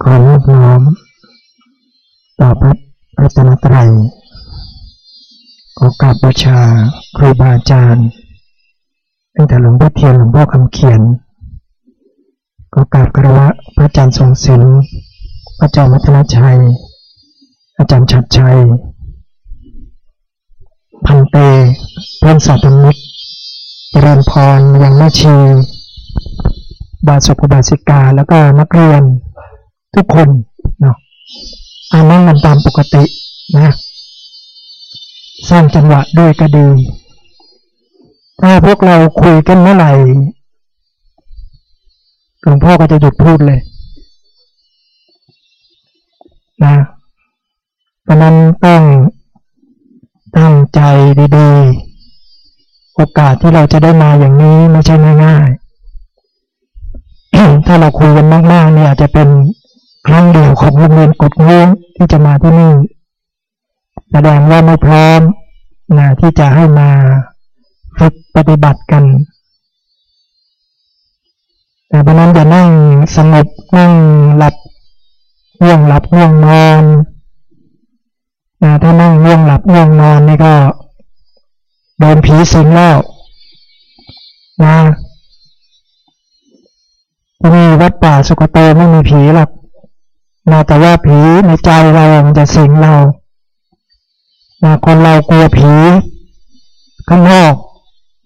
ขอนอบน้อมต่อพระรัตนตรัยขอกราบบูชาครูบาอาจารย์ตั้งแต่หลวงพ่อเทียนหลวงพ่อคำเขียนขอกราบคารวะพระอาจารย์ทรงศิลป์พระอาจารย์วัฒนชัย อาจารย์ชัดชัย พันเตเพื่อนสาธมิกเจริญพรยังแม่ชี บาสุกบาสิกาแล้วก็นักเรียน ทุกคนเนาะอานั่งกันตามปกตินะสร้างจังหวะด้วยก็ดี ถ้าพวกเราคุยกันเมื่อไหร่หลวงพ่อก็จะหยุดพูดเลยนะเพราะนั้นต้องตั้งใจดีๆ โอกาสที่เราจะได้มาอย่างนี้ไม่ใช่ง่ายๆ ถ้าเราคุยกันมากๆเนี่ยอาจจะเป็น ครั้งเดียวของโรงเรียนกดงงที่จะมาที่นี่แสดงว่าไม่พร้อมนะที่จะให้มาฝึกปฏิบัติกันแต่เพราะนั้นจะนั่งสงบนั่งหลับง่วงหลับง่วงนอนนะถ้านั่งง่วงหลับง่วงนอนนี่ก็โดนผีสิงแล้วนะที่นี่วัดป่าสุกโตไม่มีผีหรอก นะแต่ว่าผีในใจเรามันจะสิงเรานะคนเรากลัวผีข้างนอก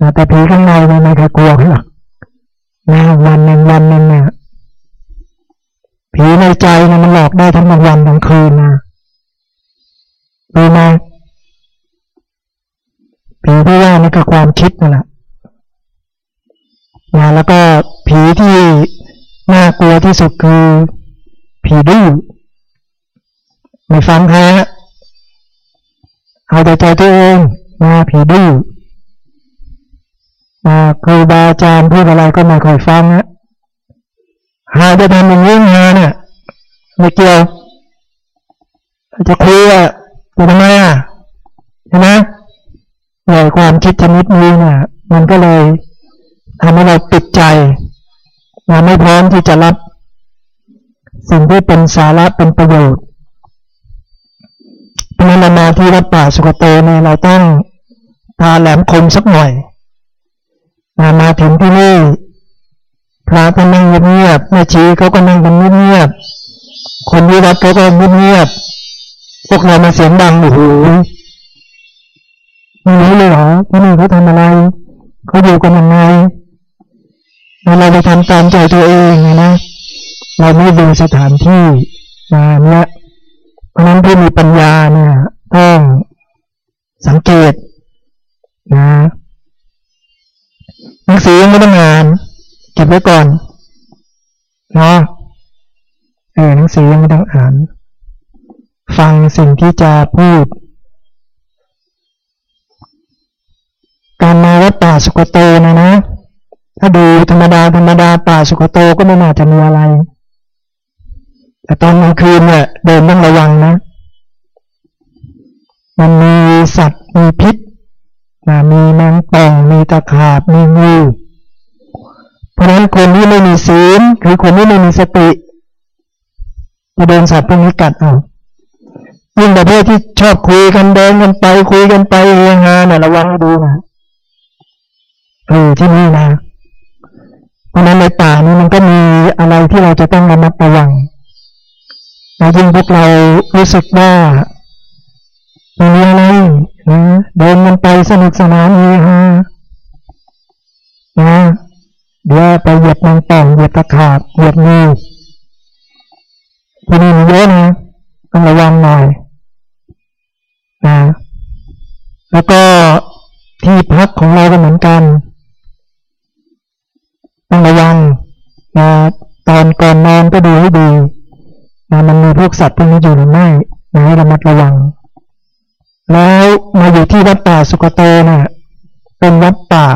นะแต่ผีข้างในมันไม่เคยกลัวหรอกนะวันหนึ่งวันหนึ่งเนี่ยผีในใจนะมันหลอกได้ทั้งวันทั้งคืนนะรู้ไหมผีที่ว่านี่คือความคิดนั่นแหละนะแล้วก็ผีที่น่ากลัวที่สุดคือ ผีดื้อไม่ฟังใครเอาแต่ใจตัวเองมาผีดื้อมาครูบาอาจารย์พูดอะไรก็ไม่ค่อยฟังนะหาจะทำอย่างนี้มาเนี่ยไม่เกี่ยวจะคุยอะจะทำไมอะใช่ไหมเลยความคิดชนิดนี้เนี่ย มันก็เลยทำให้เราติดใจเราไม่พร้อมที่จะรับ สิ่งที่เป็นสาระเป็นประโยชน์เพนั้นมาที่วัดป่าสุกโตเนี่ยเราต้องตาแหลมคมสักหน่อยมามาถึงที่นี่พระก็นั่งเงียบแม่ชีเขาก็นั่งเงียบคนที่วัดเขาก็เงียบพวกเรามาเสียงดังโอ้โหไม่รู้เลยเหรอที่นี่เขาทำอะไรเขาอยู่กันยังไงเราไปทำตามใจตัวเองนะ เราไม่ดูสถานที่นะเนี่ยเพราะนั้นผู้มีปัญญาเนี่ยต้องสังเกตนะหนังสือยังไม่ต้องอ่าน เก็บไว้ก่อนเนาะเออหนังสือยังไม่ต้องอ่าน ฟังสิ่งที่จะพูด การมาวัดป่าสุกโตนะนะ ถ้าดูธรรมดาธรรมดาป่าสุกโตก็ไม่น่าจะมีอะไร แต่ตอนกลางคืนเนี่ยเดินต้องระวังนะ มันมีสัตว์มีพิษนะมีแมงป่องมีตะขาบมีงูเพราะฉะนั้นคนที่ไม่มีศีลคือคนที่ไม่มีสติจะโดนสัตว์พวกนี้กัดเอายิ่งประเภทที่ชอบคุยกันเดินกันไปคุยกันไปเฮฮาเนี่ยระวังดูนะเออที่นี่นะเพราะนั้นในป่านี้มันก็มีอะไรที่เราจะต้องระมัดระวัง แล้วยิ่งพวกเรารู้สึกว่าไม่มีอะไรนะเดินมันไปสนุกสนานเฮฮานะเดี๋ยวไปเหยียบนางป่องเหยียบตะขาบเหยียบงูที่นี่มันเยอะนะต้องระวังหน่อยนะแล้วก็ที่พักของเราก็เหมือนกันต้องระวังนะตอนก่อนนอนก็ดูให้ดี นะมันมีพวกสัตว์พวกนี้อยู่หรือไม่นะให้ระมัดระวัง แล้วมาอยู่ที่วัดป่าสุกโตนะ่ะเป็นวัดป่า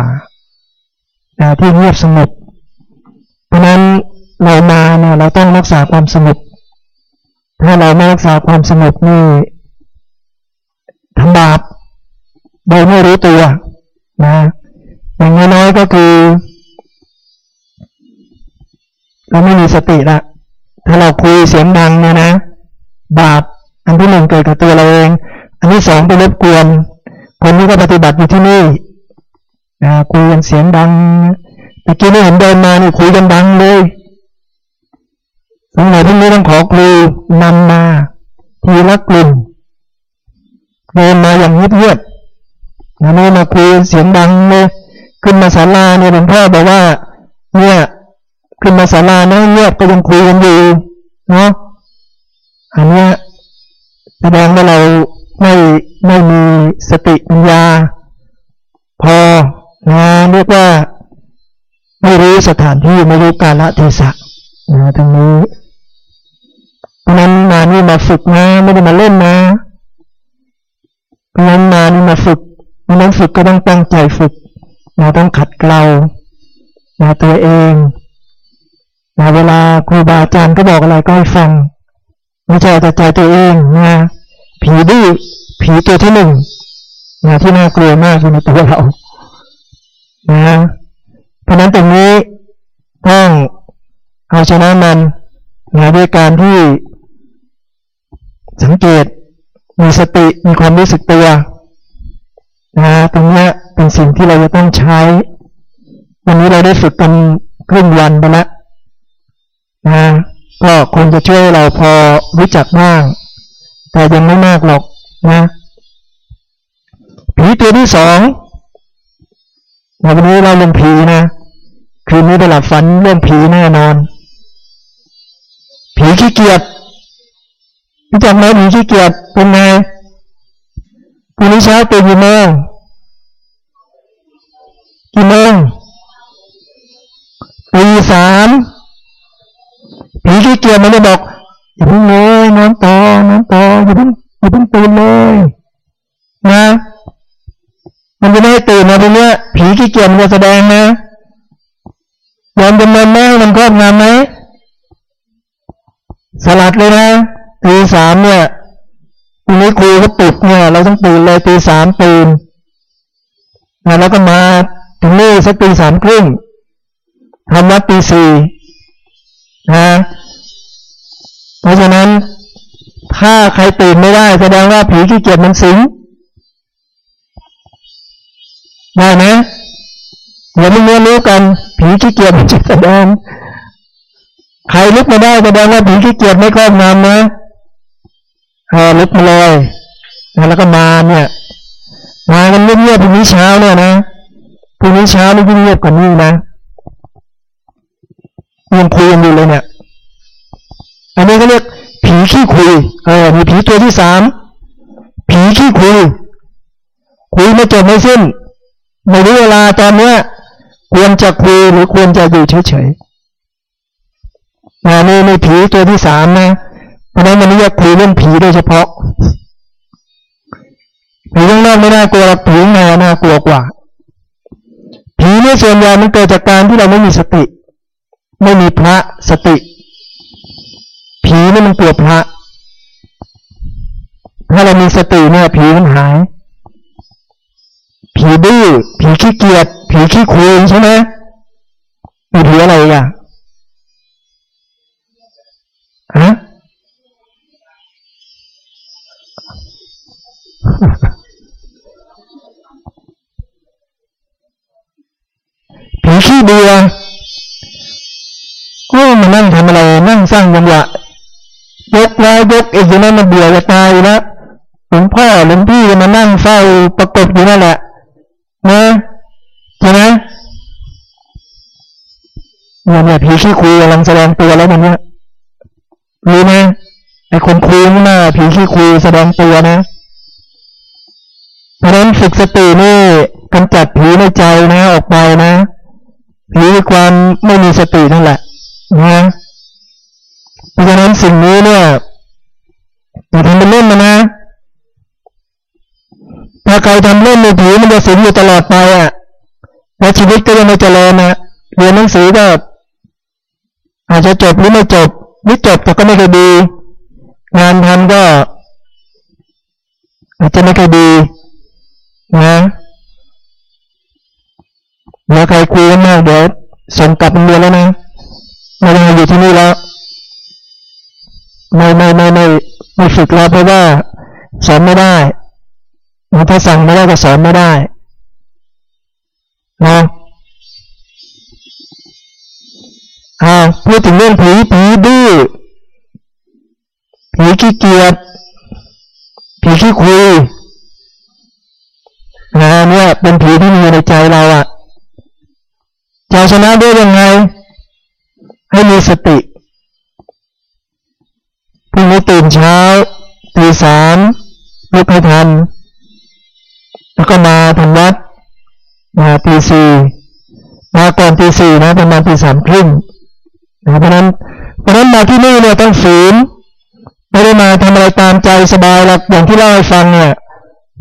นะที่เงียบสงบเพราะนั้นเรามาเนี่ยเราต้องรักษาความสงบถ้าเราไม่รักษาความสงบนี่ทำบาปโดยไม่รู้ตัวนะอย่างน้อยๆก็คือ เราไม่มีสติละ ถ้าเราคุยเสียงดังเนี่ยนะ บาปอันที่หนึ่งเกิดกับตัวเราเอง อันที่สองไปรบกวน คนที่ก็ปฏิบัติอยู่ที่นี่นะคุยกันเสียงดังตะกี้นี่เห็นเดินมานี่คุยกันดังเลยสมัยที่นี้ต้องขอครูนำมาทีละกลุ่มเดินมาอย่างเงียบๆนะนี่มาคุยเสียงดังเลยขึ้นมาศาลาเนี่ยหลวงพ่อบอกว่า เนี่ย ขึ้นมาศาลานะเงียบก็ยังคุยกันอยู่เนาะอันนี้แสดงว่าเราไม่ไม่มีสติปัญญา พอนะเรียกว่า ไม่รู้สถานที่ไม่รู้กาลเทศะนะตรงนี้เพราะนั้นมานี่มาฝึกนะไม่ได้มาเล่นนะเพราะนั้นมานี่มาฝึกเพราะนั้นฝึกก็ต้องตั้งใจฝึกเราต้องขัดเกลาตัวเอง นะเวลาครูบาอาจารย์ก็บอกอะไรก็ให้ฟังไม่ใช่แต่ใจตัวเองนะผีดื้อผีตัวที่หนึ่งนะที่น่ากลัวมากอยู่ในตัวเรานะเพราะนั้นตรงนี้ต้องเอาชนะมันนะด้วยการที่สังเกตมีสติมีความรู้สึกตัวนะตรงนี้เป็นสิ่งที่เราจะต้องใช้ วันนี้เราได้ฝึกกันครึ่งวันไปแล้ว นะก็คงจะช่วยเราพอรู้จักบ้าง แต่ยังไม่มากหรอกนะผีตัวที่สองวันนี้เราเรื่องผีนะคืนนี้ไปหลับฝันเรื่องผีแน่นอน ผีขี้เกียจรู้จักไหมผีขี้เกียจเป็นไงพรุ่งนี้เช้าตื่นกี่โมงกี่โมงตีสาม ผีขี้เกียจมันจะบอกอย่าเพิ่งเลยนอนต่อนอนต่ออย่าเพิ่งอย่าเพิ่งตื่นเลย นะ มันจะไม่ให้ตื่นนะตรงเนี้ยผีขี้เกียจมันจะแสดงนะยอมจำนวนแม่มันครอบงำไหมสลัดเลยนะตีสามเนี่ยทีนี้ครูก็ปลุกเนี่ย เราต้องตื่นเลยตีสามตื่นนะแล้วก็มาถึงนี่สักตีสามครึ่งทำวัดตีสี่ นะเพราะฉะนั้นถ้าใครตื่นไม่ได้แสดงว่าผีขี้เกียจมันสิงได้ไหมเดี๋ยวไม่รู้กันผีขี้เกียจมันจะแสดงใครลุกไมาได้แสดงว่าผีขี้เกียจไม่ครอบงำนะเออลุกมาเลยแล้วก็มาเนี่ยมากันเงียบๆพรุ่งนี้เช้าเนี่ยนะพรุ่งนี้เช้านี่ยิ่งเงียบกว่านี้นะ ยังคุยกันอยู่เลยเนี่ย อันนี้ก็เรียกผีขี้คุย เออ มีผีตัวที่สาม ผีขี้คุย คุยไม่จบไม่สิ้น ไม่รู้เวลาตอนเนี้ย ควรจะคุยหรือควรจะอยู่เฉยๆนะนี่ในผีตัวที่สามนะ เพราะนั้นวันนี้จะคุยเรื่องผีโดยเฉพาะ ผีข้างนอกไม่น่ากลัวผีข้างในน่ากลัวกว่า ผีเนี่ยส่วนใหญ่มันเกิดจากการที่เราไม่มีสติ ไม่มีพระสติ ผีนี่มันกลัวพระ ถ้าเรามีสติเนี่ยผีมันหาย ผีดื้อผีขี้เกียจผีขี้คุยใช่ไหม สร้างจังหวะยกแล้วยกอีกอย่างนั้นมันเบื่อจะตายแล้วหลวงพ่อหลวงพี่มานั่งเฝ้าประกบอยู่นั่นแหละนะใช่ไหมเนี่ยเนี่ยผีขี้คุยกำลังแสดงตัวแล้วมันเนี่ยรู้ไหมไอ้คนคุยนี่ะผีขี้คุยแสดงตัวนะเพราะนั้นฝึกสตินี่กำจัดผีในใจนะ ออกไปนะผีความไม่มีสตินั่นแหละนะ เพราะฉะนั้นสิ่งนี้เนี่ยอย่าทำเป็นเล่นมานะถ้าใครทำเล่นในผีมันจะสิงอยู่ตลอดไปอะแล้วชีวิตก็จะไม่เจริญนะเรียนหนังสือก็อาจจะจบหรือไม่จบหรือจบแต่ก็ไม่เคยดี งานทำก็ อาจจะไม่เคยดีนะแล้วใครคุยกันมากเดี๋ยวส่งกลับโรงเรียนแล้วนะไม่ได้อยู่ที่นี่แล้ว ไม่ไม่ไม่ไม่ไม่ฝึกแล้วเพราะว่าสอนไม่ได้ถ้าสั่งไม่ได้ก็สอนไม่ได้นะอ่าพูดถึงเรื่องผีผีดื้อผีขี้เกียจผีขี้คุยนะเนี่ยเป็นผีที่มีในใจเราอะ่ะจะชนะได้ยังไง ให้มีสติ รุ่งนี้ตื่นเช้าตีสามลุกให้ทัน แล้วก็มาทำวัดมาตีสี่มาก่อนตีสี่นะประมาณตีสามครึ่งนะเพราะนั้นเพราะนั้นมาที่นี่เนี่ยต้องฝืนไม่ได้มาทำอะไรตามใจสบายหรอกอย่างที่เล่าให้ฟังเนี่ย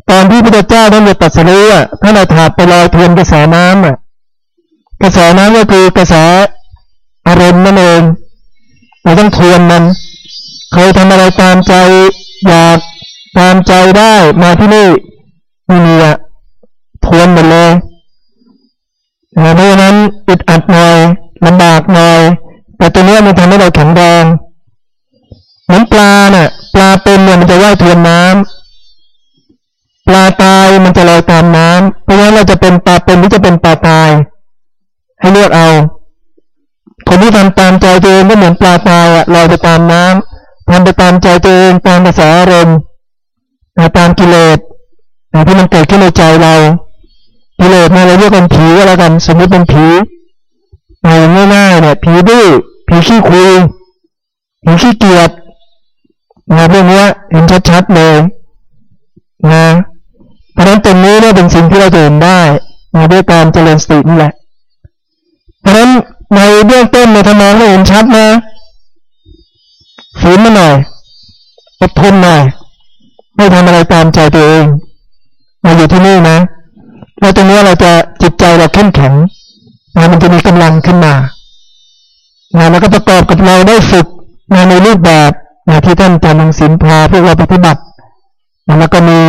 ตอนที่พระเจ้าท่านจะตัดสรุอะท่านเอาถาดไปลอยทวนกระแสน้ำอะกระแสน้ำก็คือกระแสอารมณ์นั่นเองเราต้องทวนมัน เคยทำอะไรตามใจอยากตามใจได้มาที่นี่ไม่มีอะทวนหมดเลยเพราะฉะนั้นอึดอัดหน่อยลำบากหน่อย แต่ตัวนี้มันทำให้เราแข็งแรงเหมือนปลาเนี่ยปลาเป็นเนี่ยมันจะว่ายทวนน้ำปลาตายมันจะลอยตามน้ำเพราะฉะนั้นเราจะเป็นปลาเป็นหรือจะเป็นปลาตาย ให้เลือกเอา คนที่ทำตามใจตัวเองก็เหมือนปลาตายอะลอยไปตามน้ำ ทำไปตามใจตัวเองตามกระแสอารมณ์ตามกิเลสที่มันเกิดขึ้นในใจเรากิเลสเนี่ยเราเรียกเป็นผีก็แล้วกันสมมติเป็นผีเอาง่ายๆเนี่ยผีดื้อผีขี้คุยผีขี้เกียจนะเรื่องนี้เห็นชัดๆเลยนะเพราะฉะนั้นตรงนี้เนี่ยเป็นสิ่งที่เราเห็นได้นะด้วยการเจริญสตินี่แหละเพราะฉะนั้นในเบื้องต้นในธรรมะเราเห็นชัดนะ ฝืนมาหน่อยอดทนหน่อยไม่ทำอะไรตามใจตัวเอง มาอยู่ที่นี่นะแล้วตรงนี้เราจะจิตใจเราเข้มแข็งนะมันจะมีกำลังขึ้นมานะแล้วก็ประกอบกับเราได้ฝึกนะในรูปแบบนะที่ท่านอาจารย์นังสินพาพวกเราปฏิบัตินะแล้วก็มี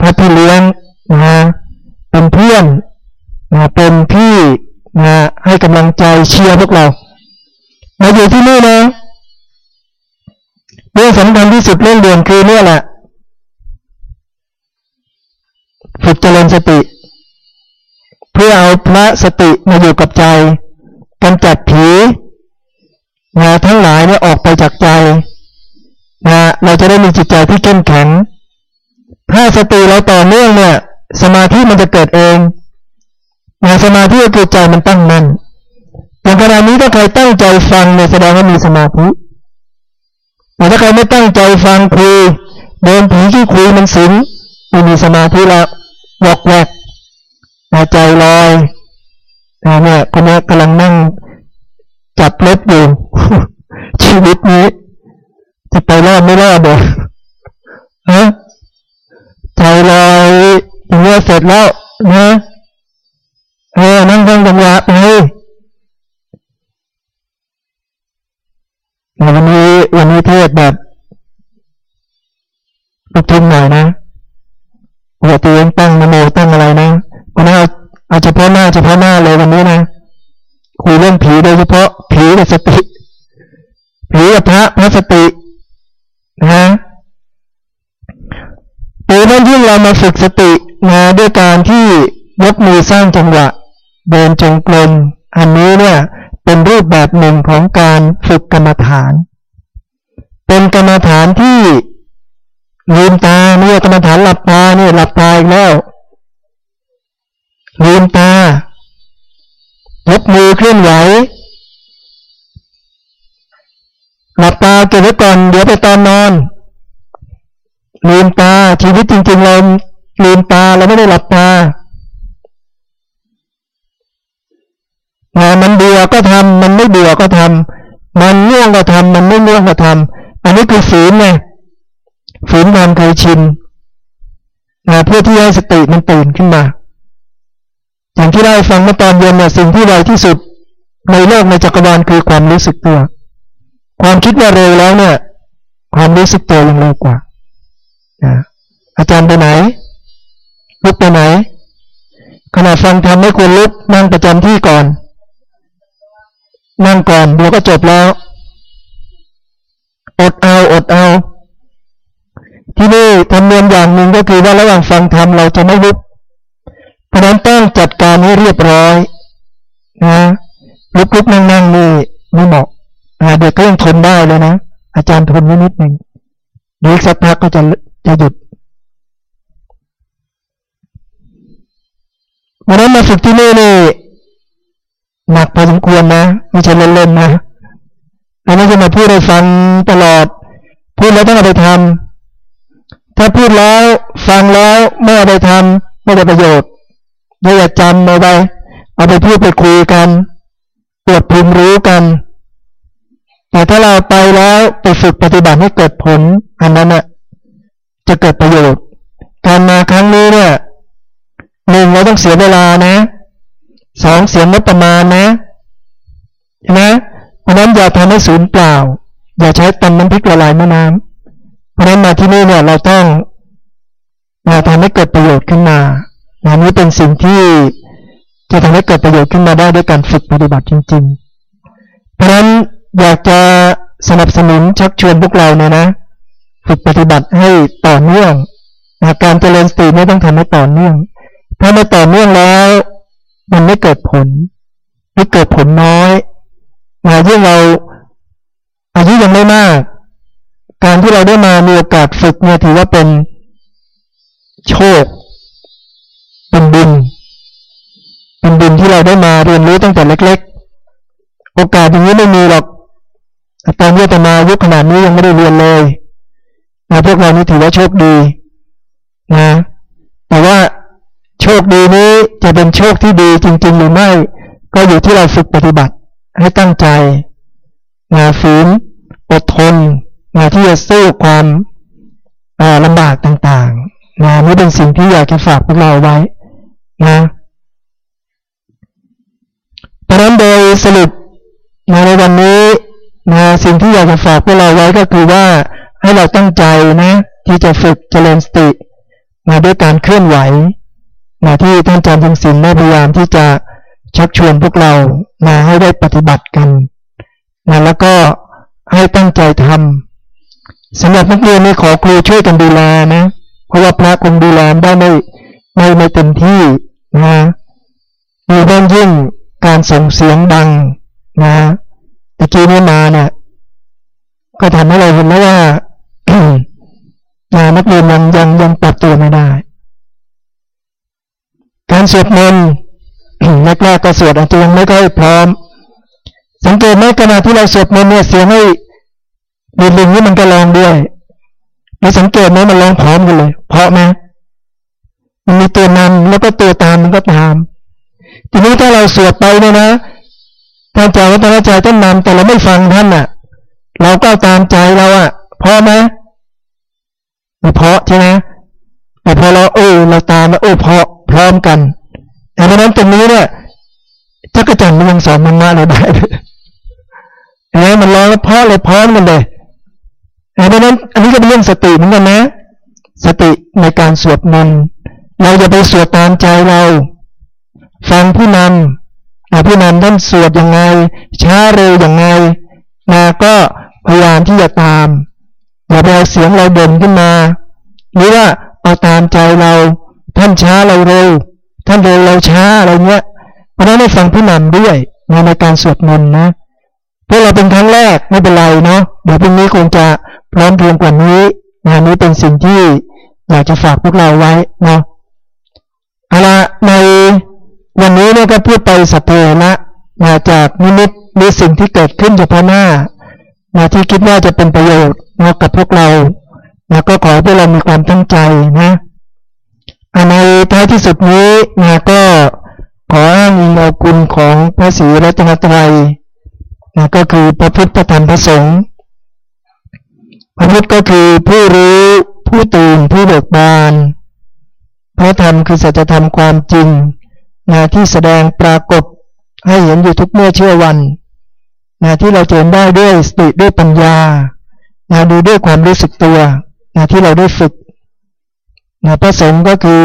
พระพี่เลี้ยงนะเป็นเพื่อนนะเป็นพี่นะให้กำลังใจเชียร์พวกเรา มาอยู่ที่นี่นะ เรื่องสำคัญที่สุดเรื่องเดียวคือเนี่ยแหละฝึกเจริญสติ เพื่อเอาพระสติมาอยู่กับใจกำจัดผีงาทั้งหลายเนี่ยออกไปจากใจนะเราจะได้มีจิตใจที่เข้มแข็ง ถ้าสติเราต่อเนื่องเนี่ย สมาธิมันจะเกิดเองนะสมาธิก็คือใจมันตั้งมั่นอย่างขณะนี้ถ้าใครตั้งใจฟังเนี่ยแสดงว่ามีสมาธิ แต่ถ้าใครไม่ตั้งใจฟังคุยโดนผีที่คุยมันสิงไม่มีสมาธิแล้ววอกแวกใจลอยเนี่ยคนนี้กำลังนั่งจับเล็บอยู่ ชีวิตนี้ จะไปรอดไม่รอดเลยฮะใจลอยอย่างเงี้ยเสร็จแล้วนะเออนั่งฟังจังหวะไป วันนี้วันนี้เทศแบบลูกทุ่งหน่อยนะหัวตัวเองตั้งนโมตั้งอะไรนะวันนี้เอาเอาเฉพาะหน้าเฉพาะหน้าเลยวันนี้นะคุยเรื่องผีโดยเฉพาะผีกับสติผีกับพระพระสตินะปีนั้นที่เรามาฝึกสตินะด้วยการที่ยกมือสร้างจังหวะ เดินจงกรมอันนี้เนี่ย เป็นรูปแบบหนึ่งของการฝึกกรรมฐาน เป็นกรรมฐานที่ลืมตาเนี่ยกรรมฐานหลับตาเนี่ยหลับตาอีกแล้วลืมตายกมือเคลื่อนไหวหลับตาเก็บไว้ก่อนเดี๋ยวไปตอนนอนลืมตาชีวิตจริงๆเราลืมตาเราไม่ได้หลับตา มันเบื่อก็ทำมันไม่เบื่อก็ทำมันง่วงก็ทำมันไม่ง่วงก็ทำอันนี้คือฝืนไงฝืนความเคยชินเพื่อที่ให้สติมันตื่นขึ้นมา อย่างที่ได้ฟังเมื่อตอนเย็นเนี่ยสิ่งที่ไวที่สุด ในโลกในจักรวาลคือความรู้สึกตัว ความคิดว่าเร็วแล้วเนี่ย ความรู้สึกตัวยังเร็วกว่าอาจารย์ไปไหน ลุกไปไหนขณะฟังทำไม่ควรลุกนั่งประจำที่ก่อน นั่งก่อนเดี๋ยวก็จบแล้ว อดเอาอดเอา ที่นี่ทำเนียมอย่างหนึ่งก็คือว่าระหว่างฟังธรรมเราจะไม่ลุกเพราะนั้นต้องจัดการให้เรียบร้อยนะลุกๆนั่งๆนี่ไม่เหมาะเด็กก็ยังทนได้เลยนะ อาจารย์ทนไว้นิดหนึ่งเดี๋ยวสักพักก็จะจะหยุดวันนั้นมาฝึกที่นี่นี่ หนักพอสมควรนะ ไม่ใช่เล่นๆนะเราไม่จะมาพูดให้ฟังตลอด พูดแล้วต้องเอาไปทำถ้าพูดแล้วฟังแล้วไม่เอาไปทำไม่ได้ประโยชน์ไม่อยากจำเอาไปเอาไปพูดไปคุยกันปวดภูมิรู้กัน แต่ถ้าเราไปแล้วไปฝึกปฏิบัติให้เกิดผล อันนั้นอะจะเกิดประโยชน์ การมาครั้งนี้เนี่ยหนึ่งเราต้องเสียเวลานะ สองเสียงงบประมาณนะใช่ไหมเพราะนั้นอย่าทำให้ศูนย์เปล่า อย่าใช้ตำน้ำพริกละลายแม่น้ำเพราะนั้นมาที่นี่เนี่ยเราต้องมาทำให้เกิดประโยชน์ขึ้นมาอันนี้เป็นสิ่งที่จะทำให้เกิดประโยชน์ขึ้นมาได้ด้วยการฝึกปฏิบัติจริง ๆ เพราะนั้นอยากจะสนับสนุนชักชวนพวกเราเนี่ยนะ ฝึกปฏิบัติให้ต่อเนื่องการเจริญสติไม่ต้องทำให้ต่อเนื่อง ถ้าไม่ต่อเนื่องแล้ว มันไม่เกิดผลไม่เกิดผลน้อยนะยิ่งเราอายุยังไม่มาก การที่เราได้มามีโอกาสฝึกเนี่ยถือว่าเป็นโชค เป็นบุญ เป็นบุญที่เราได้มาเรียนรู้ตั้งแต่เล็ก ๆ โอกาสอย่างนี้ไม่มีหรอกตอนนี้แตมายุคขนาดนี้ยังไม่ได้เรียนเลยนะพวกเรานี่ถือว่าโชคดีนะ แต่ว่า โชคดีนี้จะเป็นโชคที่ดีจริง ๆ หรือไม่ ก็อยู่ที่เราฝึกปฏิบัติให้ตั้งใจงาฝืนอดทนงาที่จะสู้ความลำบากต่างๆนะนี่เป็นสิ่งที่อยากจะฝากพวกเราไว้นะเพราะนั้นโดยสรุปในวันนี้นะสิ่งที่อยากจะฝากพวกเราไว้ก็คือว่าให้เราตั้งใจนะ ที่จะฝึกเจริญสติมาด้วยการเคลื่อนไหว นะที่ท่านอาจารย์ทงศิลป์ได้พยายามที่จะชักชวนพวกเรามาให้ได้ปฏิบัติกันนะแล้วก็ให้ตั้งใจทำสำหรับนักเรียนนี่ขอครูช่วยกันดูแลนะ เพราะว่าพระคงดูแลได้ไม่ไม่ไม่เต็มที่นะมีบ้างยิ่งการส่งเสียงดังนะตะกี้นี้มาเนี่ยก็ทำให้เราเห็นแล้วว่านักเรียนยังยังยังปรับตัวไม่ได้ การสวดมนต์แรกๆก็สวดอาจจะยังไม่ค่อยพร้อม สังเกตไหมขณะที่เราสวดมนต์เนี่ยเสียงให้ลิงลิงนี่มันก็ร้องด้วยเราสังเกตไหมมันรองพร้อมกันเลย เพราะไหมมันมีตัวนำแล้วก็ตัวตามมันก็ตาม ทีนี้ถ้าเราสวดไปเนี่ยนะท่านใจว่าท่านใจต้นนำแต่เราไม่ฟังท่านอะ เราก็ตามใจเราอะพอไหมไม่เพราะใช่ไหมแต่พอเราเออเราตามแล้วโอ้เพราะ มกันดังนั้นตรงนี้เนี่ยจักรจันทร์มันยังสอนมันมาเราได้เห็นไหมมันร้องแล้วพ่อเลยพร้อมกันเลยดังนั้น อันนี้ก็เป็นเรื่องสติเหมือนกันนะ สติในการสวดมนต์เราจะไปสวดตามใจเรา ฟังผู้นำผู้นำท่านสวดยังไง ช้าเร็วยังไงนะก็พยายามที่จะตามอย่าไปเอาเสียงเราเด่นขึ้นมา หรือว่าเอาตามใจเรา ท่านช้าเราเร็ว ท่านเร็วเราช้าอะไรเงี้ยเพราะนั้นให้ฟังผู้นำด้วยในในการสวดมนต์นะพวกเราเป็นครั้งแรกไม่เป็นไรเนาะเดี๋ยวพรุ่งนี้คงจะพร้อมเพียงกว่านี้งานนี้เป็นสิ่งที่อยากจะฝากพวกเราไว้เนาะเอาละในวันนี้เนี่ยก็พูดไปสัพเพนะมาจากนิมิตมีสิ่งที่เกิดขึ้นเฉพาะหน้ามาที่คิดว่าจะเป็นประโยชน์นะกับพวกเรา แล้วก็ขอให้พวกเรามีความตั้งใจนะ ในท้ายที่สุดนี้นะก็ขออ้างอิงเอาคุณของพระศรีรัตนตรัยนะก็คือพระพุทธธรรมพระสงฆ์พระพุทธก็คือผู้รู้ผู้ตื่นผู้เบิกบาน พระธรรมคือสัจธรรมความจริงนะที่แสดงปรากฏให้เห็นอยู่ทุกเมื่อเชื่อวันนะที่เราเจนได้ด้วยสติด้วยปัญญานะดูด้วยความรู้สึกตัวนะที่เราได้ฝึก นะพระสงฆ์ก็คือ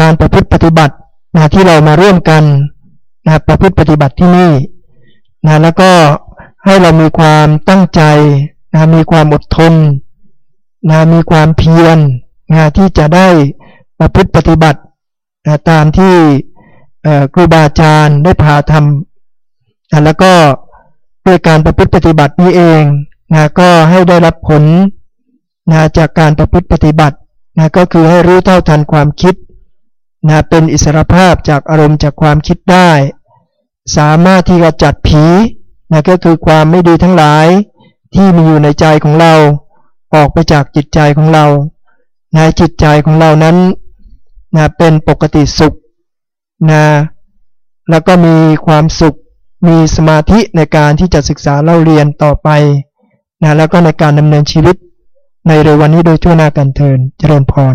การประพฤติปฏิบัตินะที่เรามาร่วมกันนะประพฤติปฏิบัติที่นี่นะแล้วก็ให้เรามีความตั้งใจนะมีความอดทนนะมีความเพียรนะที่จะได้ประพฤติปฏิบัตินะตามที่ครูบาอาจารย์ได้พาทำนะแล้วก็ด้วยการประพฤติปฏิบัตินี้เองนะก็ให้ได้รับผลนะจากการประพฤติปฏิบัติ นะก็คือให้รู้เท่าทันความคิดนะเป็นอิสรภาพจากอารมณ์จากความคิดได้ สามารถที่จะจัดผีนะก็คือความไม่ดีทั้งหลายที่มีอยู่ในใจของเรา ออกไปจากจิตใจของเราในจิตใจของเรานั้นนะเป็นปกติสุขนะแล้วก็มีความสุขมีสมาธิในการที่จะศึกษาเล่าเรียนต่อไปนะแล้วก็ในการดำเนินชีวิต ในเร็ววันนี้โดยทั่วหน้ากันเทินเจริญพร